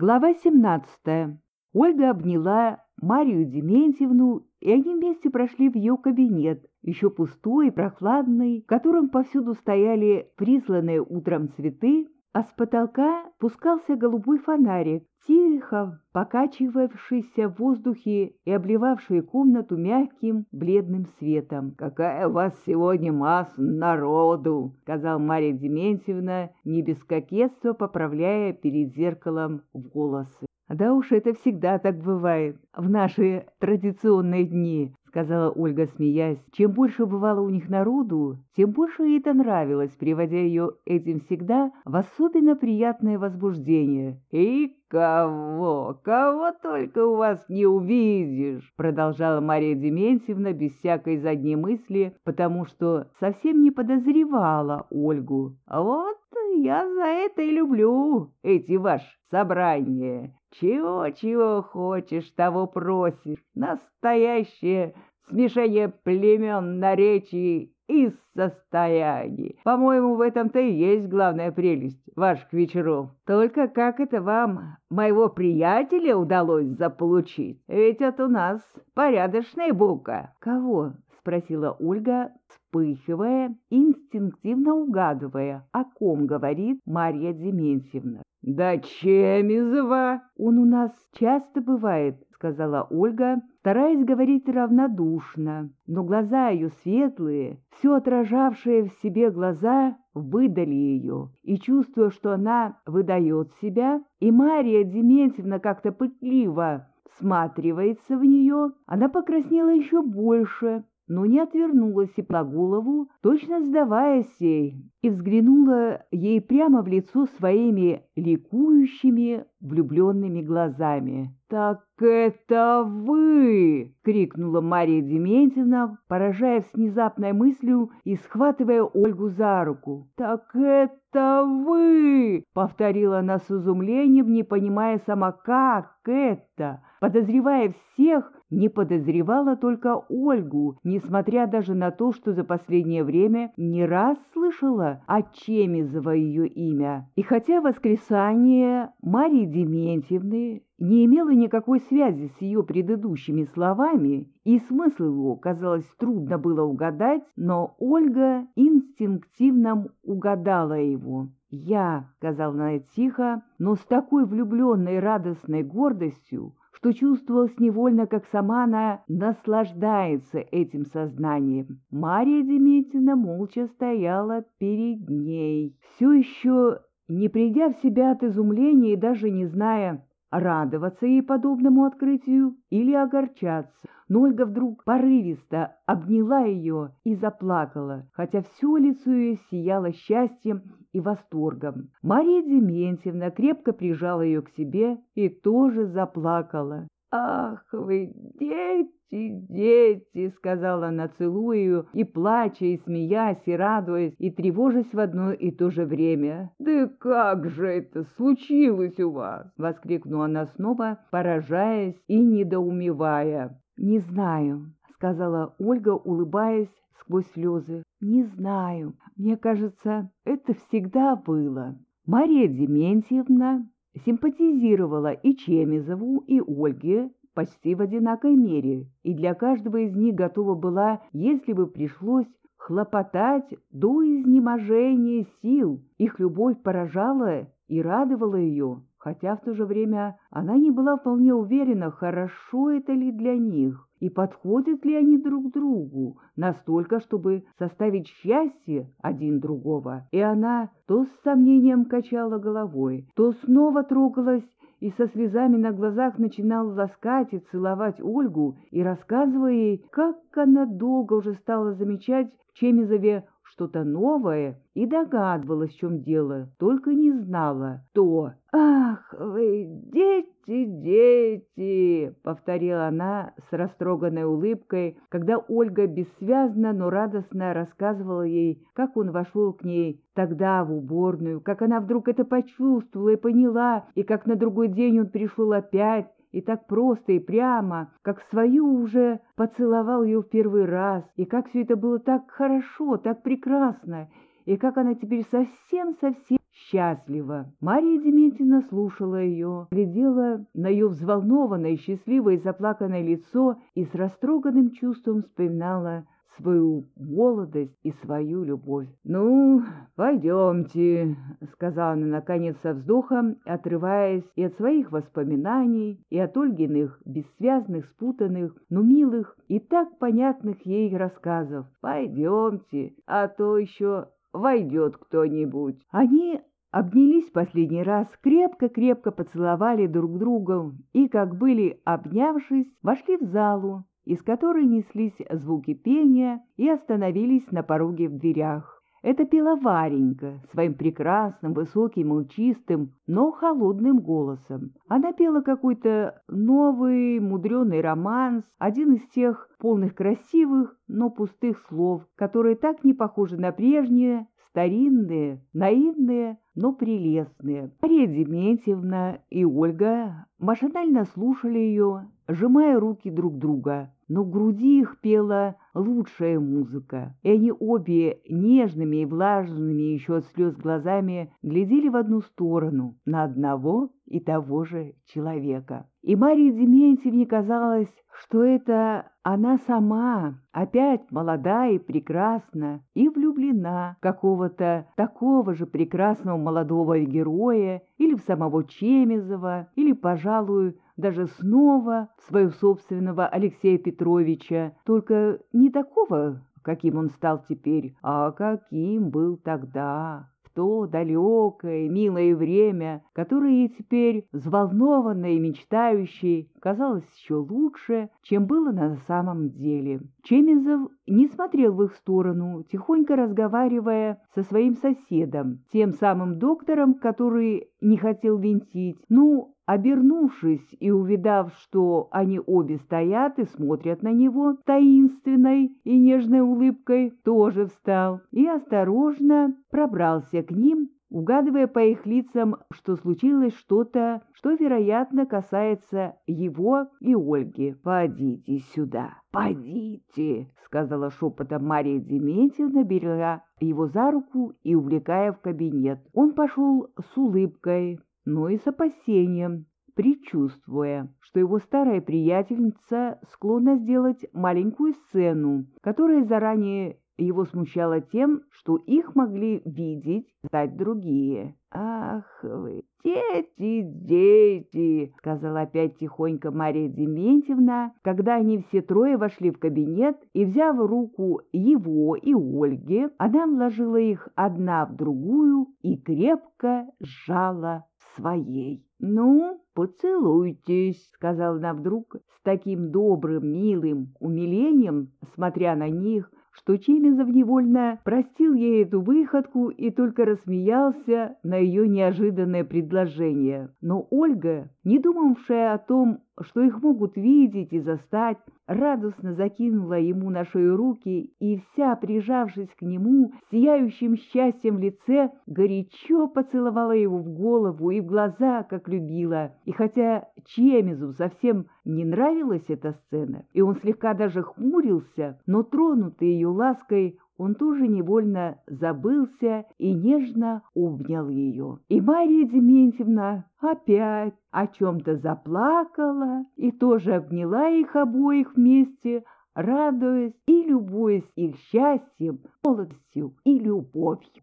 Глава 17. Ольга обняла Марию Дементьевну, и они вместе прошли в ее кабинет, еще пустой и прохладный, в котором повсюду стояли присланные утром цветы, а с потолка пускался голубой фонарик, тихо покачивавшийся в воздухе и обливавший комнату мягким бледным светом. «Какая у вас сегодня масса народу!» — сказал Марья Дементьевна, не без кокетства поправляя перед зеркалом волосы. «Да уж это всегда так бывает в наши традиционные дни», — сказала Ольга, смеясь. Чем больше бывало у них народу, тем больше ей это нравилось, приводя ее этим всегда в особенно приятное возбуждение. «И кого, кого только у вас не увидишь!» — продолжала Мария Дементьевна без всякой задней мысли, потому что совсем не подозревала Ольгу. «Вот я за это и люблю эти ваши собрания. Чего-чего хочешь, того просишь. Настоящее смешение племен, наречий и состояний. По-моему, в этом-то и есть главная прелесть ваших вечеров. Только как это вам, моего приятеля, удалось заполучить? Ведь это у нас порядочная бука. Кого? — спросила Ольга, вспыхивая, инстинктивно угадывая, о ком говорит Марья Дементьевна. «Да Чемизова! Он у нас часто бывает», — сказала Ольга, стараясь говорить равнодушно, но глаза ее светлые, все отражавшие в себе глаза, выдали ее, и, чувствуя, что она выдает себя, и Мария Дементьевна как-то пытливо всматривается в нее, она покраснела еще больше, но не отвернулась и по голову, точно сдаваясь ей, и взглянула ей прямо в лицо своими ликующими влюбленными глазами. «Так это вы!» — крикнула Мария Дементьевна, поражая с внезапной мыслью и схватывая Ольгу за руку. «Так это вы!» — повторила она с изумлением, не понимая сама, как это, подозревая всех, не подозревала только Ольгу, несмотря даже на то, что за последнее время не раз слышала от Чемизова ее имя. И хотя воскресание Марии Дементьевны не имело никакой связи с ее предыдущими словами, и смысл его, казалось, трудно было угадать, но Ольга инстинктивно угадала его. «Я», — сказала она тихо, но с такой влюбленной радостной гордостью, что чувствовалось невольно, как сама она наслаждается этим сознанием. Мария Дементьевна молча стояла перед ней, все еще не придя в себя от изумления и даже не зная, радоваться ей подобному открытию или огорчаться. Но Ольга вдруг порывисто обняла ее и заплакала, хотя все лицо ее сияло счастьем и восторгом. Мария Дементьевна крепко прижала ее к себе и тоже заплакала. «Ах вы, дети, дети!» — сказала она, целуя ее, и плача, и смеясь, и радуясь, и тревожась в одно и то же время. «Да как же это случилось у вас?» — воскликнула она снова, поражаясь и недоумевая. «Не знаю», — сказала Ольга, улыбаясь сквозь слезы. «Не знаю. Мне кажется, это всегда было». Мария Дементьевна симпатизировала и Чемизову, и Ольге почти в одинакой мере, и для каждого из них готова была, если бы пришлось, хлопотать до изнеможения сил. Их любовь поражала и радовала ее хотя в то же время она не была вполне уверена, хорошо это ли для них и подходят ли они друг другу настолько, чтобы составить счастье один другого. И она то с сомнением качала головой, то снова трогалась и со слезами на глазах начинала ласкать и целовать Ольгу и рассказывая ей, как она долго уже стала замечать в Чемизове что-то новое и догадывалась, в чем дело, только не знала, то. «Ах, вы дети, дети!» — повторила она с растроганной улыбкой, когда Ольга бессвязно, но радостно рассказывала ей, как он вошел к ней тогда в уборную, как она вдруг это почувствовала и поняла, и как на другой день он пришел опять, и так просто и прямо, как свою уже поцеловал ее в первый раз, и как все это было так хорошо, так прекрасно, и как она теперь совсем-совсем счастлива. Мария Дементьевна слушала ее, глядела на ее взволнованное, счастливое и заплаканное лицо и с растроганным чувством вспоминала свою молодость и свою любовь. «Ну, пойдемте», — сказала она, наконец, со вздохом, отрываясь и от своих воспоминаний, и от Ольгиных бессвязных, спутанных, но милых и так понятных ей рассказов. «Пойдемте, а то еще войдет кто-нибудь». Они обнялись последний раз, крепко-крепко поцеловали друг друга и, как были обнявшись, вошли в залу, из которой неслись звуки пения и остановились на пороге в дверях. Это пела Варенька своим прекрасным, высоким, молчистым, но холодным голосом. Она пела какой-то новый, мудреный романс, один из тех полных красивых, но пустых слов, которые так не похожи на прежние, старинные, наивные, но прелестные. Мария Дементьевна и Ольга машинально слушали ее, сжимая руки друг друга, но в груди их пела лучшая музыка, и они обе нежными и влажными еще от слез глазами глядели в одну сторону, на одного и того же человека. И Марии Дементьевне казалось, что это она сама, опять молода и прекрасна, и влюблена в какого-то такого же прекрасного молодого героя, или в самого Чемезова, или, пожалуй, даже снова в своего собственного Алексея Петровича, только не такого, каким он стал теперь, а каким был тогда то далекое, милое время, которое теперь, взволнованной и мечтающей, казалось еще лучше, чем было на самом деле. Чемизов не смотрел в их сторону, тихонько разговаривая со своим соседом, тем самым доктором, который не хотел винтить. Ну, Обернувшись и увидав, что они обе стоят и смотрят на него таинственной и нежной улыбкой, тоже встал и осторожно пробрался к ним, угадывая по их лицам, что случилось что-то, что, вероятно, касается его и Ольги. «Подите сюда, подите!» — сказала шепотом Мария Дементьевна, беря его за руку и увлекая в кабинет. Он пошел с улыбкой, но и с опасением, предчувствуя, что его старая приятельница склонна сделать маленькую сцену, которая заранее его смущала тем, что их могли видеть стать другие. «Ах вы, дети, дети!» — сказала опять тихонько Мария Дементьевна, когда они все трое вошли в кабинет, и, взяв руку его и Ольги, она вложила их одна в другую и крепко сжала своей. «Ну, поцелуйтесь», — сказал она вдруг с таким добрым, милым умилением, смотря на них, что Чемизов невольно простил ей эту выходку и только рассмеялся на ее неожиданное предложение. Но Ольга, не думавшая о том, что их могут видеть и застать, радостно закинула ему на шею руки и, вся прижавшись к нему, сияющим счастьем в лице, горячо поцеловала его в голову и в глаза, как любила. И хотя Чемизу совсем не нравилась эта сцена, и он слегка даже хмурился, но тронутый ее лаской, он тоже невольно забылся и нежно обнял ее. И Мария Дементьевна опять о чем-то заплакала и тоже обняла их обоих вместе, радуясь и любуясь их счастьем, молодостью и любовью.